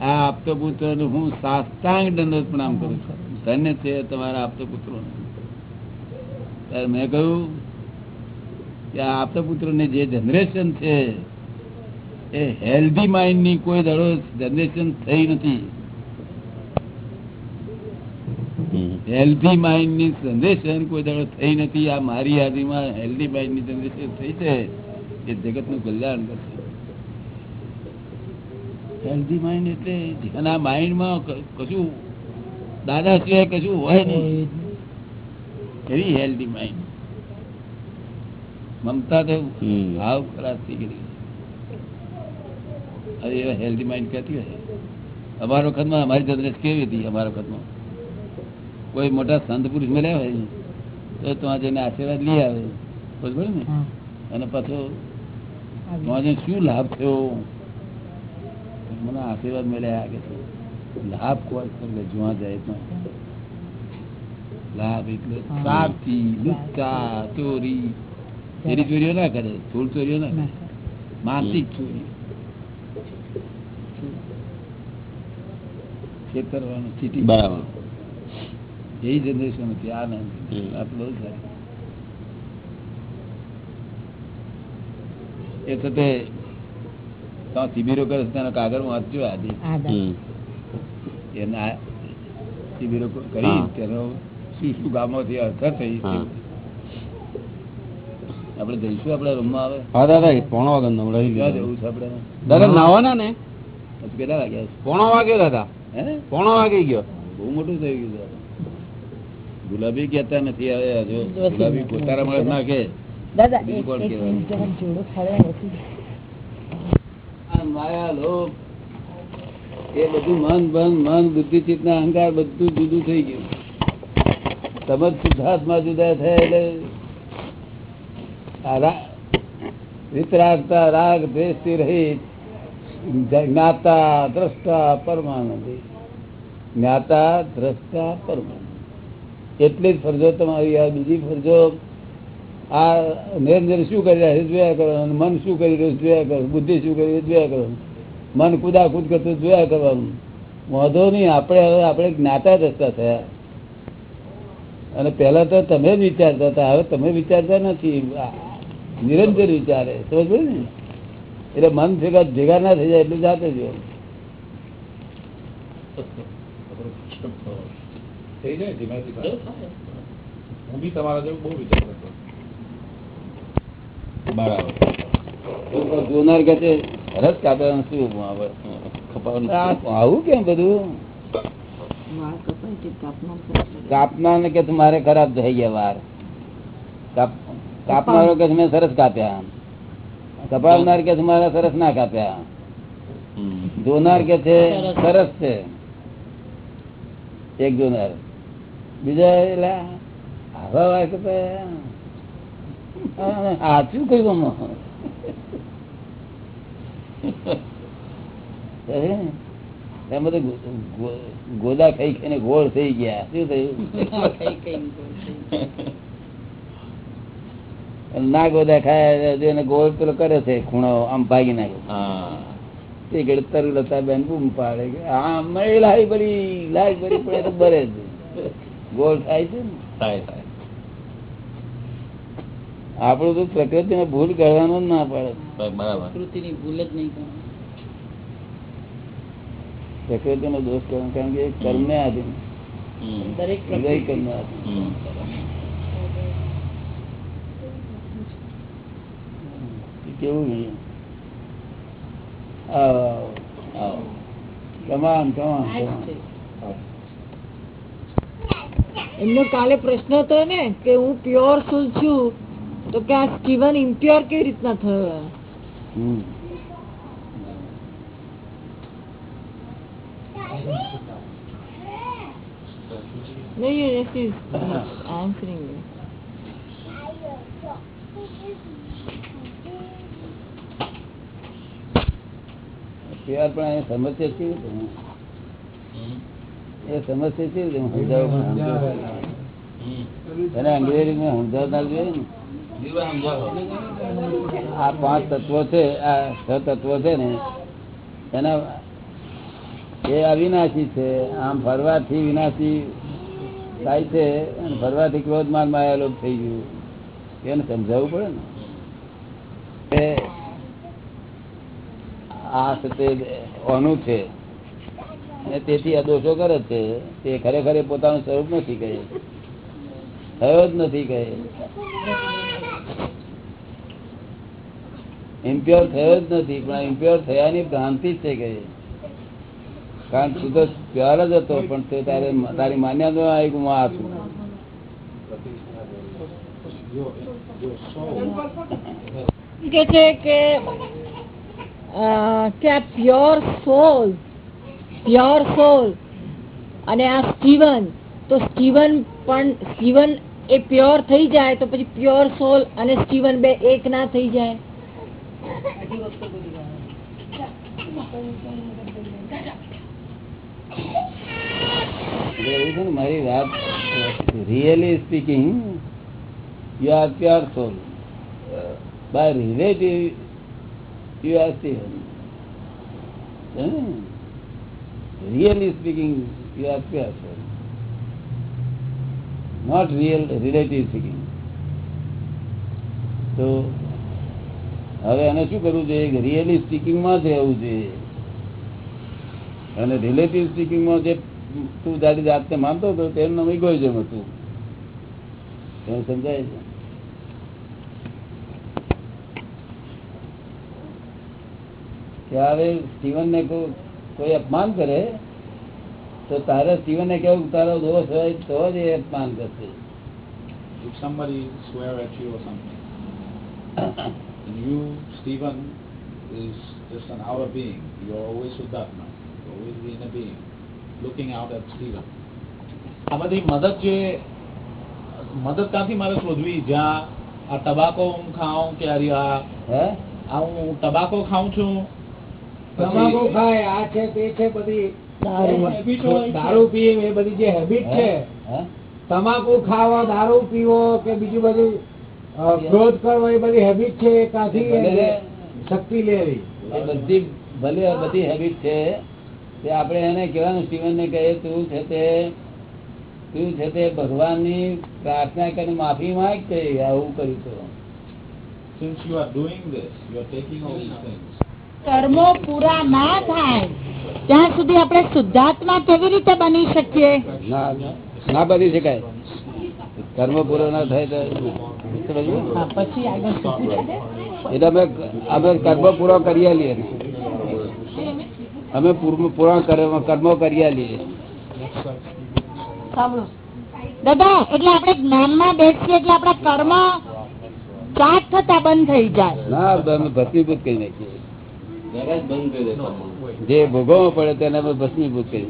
આ આપતો પુત્ર હું સાષ્ટાંગ દંડ પ્રણામ કરું છું. ધન્ય છે તમારા આપતો પુત્રો મેં કહ્યું કે આ આપતો પુત્રની જે જનરેશન છે એ હેલ્ધી માઇન્ડની કોઈ દડો જનરેશન થઈ નથી હમ. હેલ્ધી માઇન્ડની જનરેશન કોઈ દાડો થઈ નથી. આ મારી યાદીમાં હેલ્ધી માઇન્ડની જનરેશન થઈ છે એ જગતનું કલ્યાણ કરશે. હેલ્ધી માઇન્ડ એટલે જેના માઇન્ડમાં કશું દાદા સિવાય કશું હોય નહીં. એવી હેલ્ધી માઇન્ડ મમતા તો. ભાવ ખરાબ થઈ ગઈ. એવા હેલ્ધી માઇન્ડ કહેતી હોય અમારા વખતમાં અમારી જનરેશન કેવી હતી અમારા વખતમાં? કોઈ મોટા સંત પુરુષ મળ્યા હોય તો ત્યાં જઈને આશીર્વાદ લઈ આવે. બરોબર ને? અને પાછો ત્યાં જઈને શું લાભ થયો? મને આશીર્વાદ મળ્યા કે લાભ કોઈ કરે જોવા જાય તો. લાભ એટલે. સાચી લુચ્ચા ચોરી. એની ચોરીઓ ના કરે થોડ ચોરીઓ ના કરે. માનસિક ચોરી. છેતરવાનું ચીટી. બરાબર. એ જનરેશન હતી આ નહીં આ તો બહુ સારી એ છતે ત્યાં શિબિરો કરે છે તેના કાગળ વાંચજો આજે. એના શિબિરો કરી તેનો શું શું ગામોથી અસર થઈ આપડે આપણે જઈશું આપણા રૂમમાં આવે હા દાદા પોણો વાગે નવડાવી લીધો જવું છે આપણે? દાદા નાવાના ને? પછી કેટલા વાગ્યા? પોણો વાગ્યો દાદા. હે? પોણો વાગે ગયો. બહુ મોટું થઈ ગયું છે. ગુલાબી કેતા નથી હવે હજુ ગુલાબી પોતાના મળે દાદા માયા એ બધું મન મન બુદ્ધિ ચિત્ત અહંકાર બધું જુદું થઈ ગયું. તમે શુદ્ધાત્મા જુદા થયા એટલે વિતરાગતા રાગ દ્વેષથી રહી જ્ઞાતા દ્રષ્ટા પરમાનંદી જ્ઞાતા દ્રષ્ટા પરમાનંદ એટલી જ ફરજો તમારી, આ બીજી ફરજો. આ નિરંજન શું કરી રહ્યા જોયા કરો. મન શું કરી રહ્યું જોયા કરો. બુદ્ધિ શું કરી રહ્યું જોયા કરો. મન કુદાકુદ કરતું જોયા કરવાનું. વાંધો નહીં. આપણે હવે, આપણે જ્ઞાતા રસ્તા થયા. અને પહેલા તો તમે જ વિચારતા હતા. હવે તમે વિચારતા નથી. નિરંતર વિચારે. સમજ ને? એટલે મન ભેગા ભેગા ના થઈ જાય એટલું જાતે જો થઈ જાય ધીમે ધીમે હું બી તમારા જેવું બહુ વિચાર કરતો બરાબર. લોકો જોનાર કે છે રસ કાપવાનું શું આવે? ખપાવાનું શું? આવું કેમ બધું? વાળ કપાય કાપનાર કે તું મારે ખરાબ થઈ ગયા વાર. કાપ- કાપનારો કે મેં સરસ કાપ્યા. કપાવનાર કે તું મારા સરસ ના કાપ્યા. જોનાર કે છે સરસ છે. એક જોનાર. બીજા એટલે આવા સાચું કહ્યું આમાં. ગોદા ખાઈ ખાઈને ગોળ થઈ ગયા. શું થયું? ના ગોદા ખાય એને ગોળ પેલો કરે છે ખૂણો આમ ભાગી નાખે. તે ઘડી તરુ લતા બેન બૂમ પાડે કે આ મળી લાવી બરી લાવી બરી પણ તો બરે જ. ગોળ થાય છે ને? થાય થાય. આપણું તો પ્રકૃતિ ને ભૂલ કરવાનું જ ના પડે. બરાબર. પ્રકૃતિની ભૂલ જ નહીં કરવાની. પ્રકૃતિ નો દોષ કરવાનો કારણ કે કર્મ ને આધીન. દરેક કર્મ ને આધીન. હમ. કેવું નહીં તમામ આવો કમાન કમાન આ જ કમાન છે. એમનો કાલે પ્રશ્ન હતો ને કે હું પ્યોર સોલ છું તો કે આ જીવન ઇમ્પ્યોર કેવી રીતના થયો. No, you answering me. પ્યાર પણ રીતે? હમ. એ સમસ્યા કેવી રીતે? હું સમજાવું પણ સમજાવું. અંગ્રેજી ને અંગ્રેજીમાં સમજાવતા જોઈએ ને. આ પાંચ તત્વો છે આ છ તત્વો છે ને એના એ અવિનાશી છે. આમ ફરવાથી વિનાશી થાય છે અને ફરવાથી ક્રોધમાન માયા લોક થઈ ગયું. એને સમજાવવું પડે ને. એ આ છે ઓનું છે. તેથી આ દોષો કરે છે. તે ખરેખર પોતાનું સ્વરૂપ નથી કહે. થયો જ નથી કહે. ઇમ્પ્યોર થયો જ નથી, પણ ઇમ્પ્યોર થયાની ભ્રાંતિ છે કહે. કારણ તું તો પ્યોર જ હતો, પણ તે તારે તારી માન્યતા આવી હું આ છું? કે છે કે કે પ્યોર સોલ પ્યોર સોલ અને આ સ્ટીવન તો સ્ટીવન પણ સ્ટીવન એ પ્યોર થઈ જાય તો પછી પ્યોર સોલ અને સ્ટીવન બે એક ના થઈ જાય. મારી વાત really speaking you are pure soul by relative you are Steven really speaking not real relative speaking તો હવે એને શું કરવું જોઈએ રિયલી સ્પીકિંગમાં જ રહેવું જોઈએ. અને રિલેટિવ સ્પીકિંગમાં જે તું તારી જાતને માનતો હતો, તેનું નામ ઇગોઇઝમ હતું. તને સમજાય છે? ત્યારે સ્ટીવનને કોઈ કોઈ અપમાન કરે તો તારે સ્ટીવનને કેવું તારો દોષ હોય તો જ એ અપમાન કરશે If somebody swear at you or something, and you, Stephen, is just an outer being. You are always with that now. You're always the inner being, looking out at Stephen. આ બધી મદદ જે મદદ ક્યાંથી મારે શોધવી જ્યાં આ ટબાકો હું ખાઉં કે અરે આ હે આ હું ટબાકો ખાઉં છું તમાકુ ખાય આ છે તે છે બધી છે. દારૂ પીએ એ બધી જે હેબિટ છે તમાકુ ખાવા દારૂ પીવો કે બીજું બધું ક્રોધ કરવો એ બધી હેબિટ છે એ કાથી શક્તિ લેવી. એ બધી ભલે બધી હેબિટ છે તે આપણે એને કહેવાનું સ્ટીવન ને કહીએ તું છે તે તું છે તે ભગવાનની પ્રાર્થના કરીને માફી માંગ કે આવું કર્યું તો. Since you are doing this, you are taking all these things. કર્મો પૂરા ના થાય ત્યાં સુધી આપણે શુદ્ધાત્મા કેવી રીતે બની શકીએ? ના બની શકાય. કર્મ પૂરો ના થાય તો? એટલે અમે અમે કર્મ પૂરો કરી લઈએ અમે પૂરા કર્મો કરી લઈએ દાદા એટલે આપણે જ્ઞાનમાં બેસીએ એટલે આપણા કર્મ ચાટ થતા બંધ થઈ જાય. ના અમે ભસ્મીભૂત કરી નાખીએ જે ભોગવવો પડે તેને અમે ભસ્મીભૂત કરી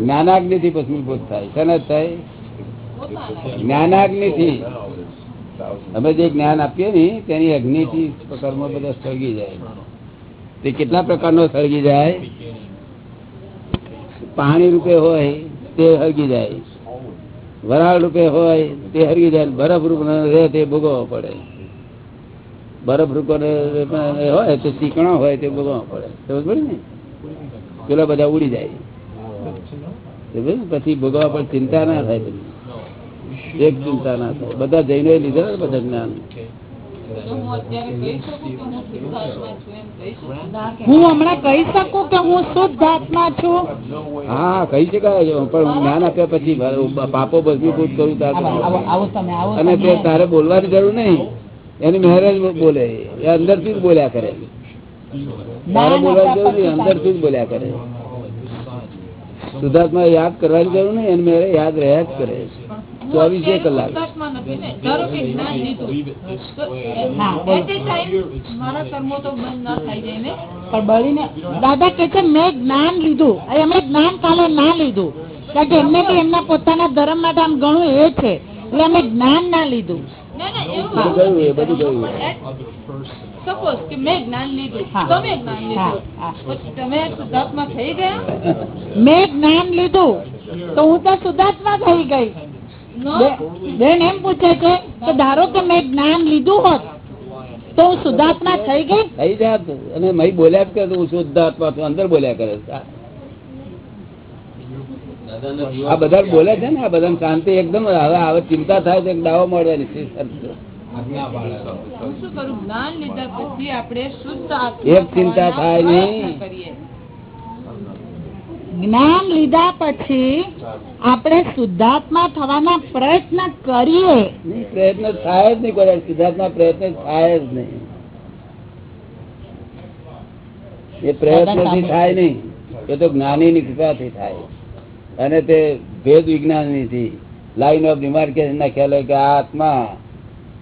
જ્ઞાનાગ્નિ થી ભસ્મીભૂત. થાય. શેના થાય? જ્ઞાનાગ્નિ થી અમે જે જ્ઞાન આપીએ ને તેની અગ્નિ થી કર્મ બધા સળગી જાય. તે કેટલા પ્રકારનો સળગી જાય? પાણી રૂપે હોય તે હરગી જાય. વરાળ રૂપે હોય, તે હરગી જાય. બરફ રૂપ તે ભોગવવો પડે. બરફ રૂપો હોય, તે ચીકણો હોય, તે ભોગવવો પડે. સમજ પડે ને? પેલા બધા ઉડી જાય. પછી ભોગવવા પણ ચિંતા ના થાય. બધી એક ચિંતા ના થાય. બધા જઈને લીધા બધા જ્ઞાન. હું હમણાં કહી શકું કે હું શુદ્ધ આત્મા છું. હા કહી શકાય પણ હું જ્ઞાન આપ્યા પછી પાપો ભસ્મીભૂત કરું તાર અને તે તારે બોલવાની જરૂર નહીં. એની મહેરજ બોલે એ અંદરથી જ બોલ્યા કરે. તારે બોલવાની જરૂર નહીં અંદરથી જ બોલ્યા કરે. શુદ્ધાત્મા યાદ કરવાની જરૂર નહીં એને મેરે યાદ રહ્યા જ કરે. ચોવીસે કલાક. દાદા કે છે મેં જ્ઞાન લીધું. અમે જ્ઞાન કાલે ના લીધું. કારણ કે એમને બી એમના પોતાના ધર્મ માટે આમ ઘણું એ છે. એટલે અમે જ્ઞાન ના લીધું. સપોઝ કે મેં જ્ઞાન લીધું. તમે જ્ઞાન લીધું. તમે શુદ્ધાત્મા થઈ ગયા? મેં જ્ઞાન લીધું. તો હું તો શુદ્ધાત્મા થઈ ગઈ. બેન એમ પૂછે છે કે ધારો કે મેં જ્ઞાન લીધું હોત તો હું શુદ્ધાત્મા થઈ ગઈ? થઈ જાત. અને મહી બોલ્યા કરે હું શુદ્ધાત્મા છું અંદર બોલ્યા કરે આ બધા બોલે છે ને આ બધા શાંતિ એકદમ હવે હવે ચિંતા થાય તો એક દાવો મળવાની છે. એક ચિંતા થાય નહીં. પ્રયત્ન. જ્ઞાન લીધા પછી આપણે શુદ્ધાત્મા થવાના પ્રયત્ન કરીએ. પ્રયત્ન થાય જ નહીં કોઈ શુદ્ધાત્મા પ્રયત્ન થાય જ નહીં. એ પ્રયત્નથી થાય નહીં. એ તો જ્ઞાનીની કૃપાથી થાય. અને તે ભેદ વિજ્ઞાનથી લાઈન ઓફ ડિમાર્કેશન ના ખ્યાલ હોય કે આત્મા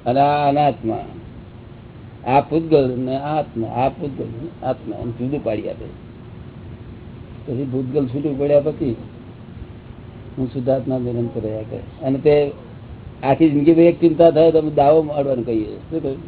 અને આ અનાત્મા. આ પૂતગલ ને આત્મા. આ પૂતગલ આત્મા એમ જુદું પાડી આપે. પછી ભૂતગલ છૂટું પડ્યા પછી હું શુદ્ધાત્મા નિરંતર રહ્યા કરે અને તે આખી જિંદગી એક ચિંતા થાય તો દાવો મારવાનું કહીએ શું કહ્યું?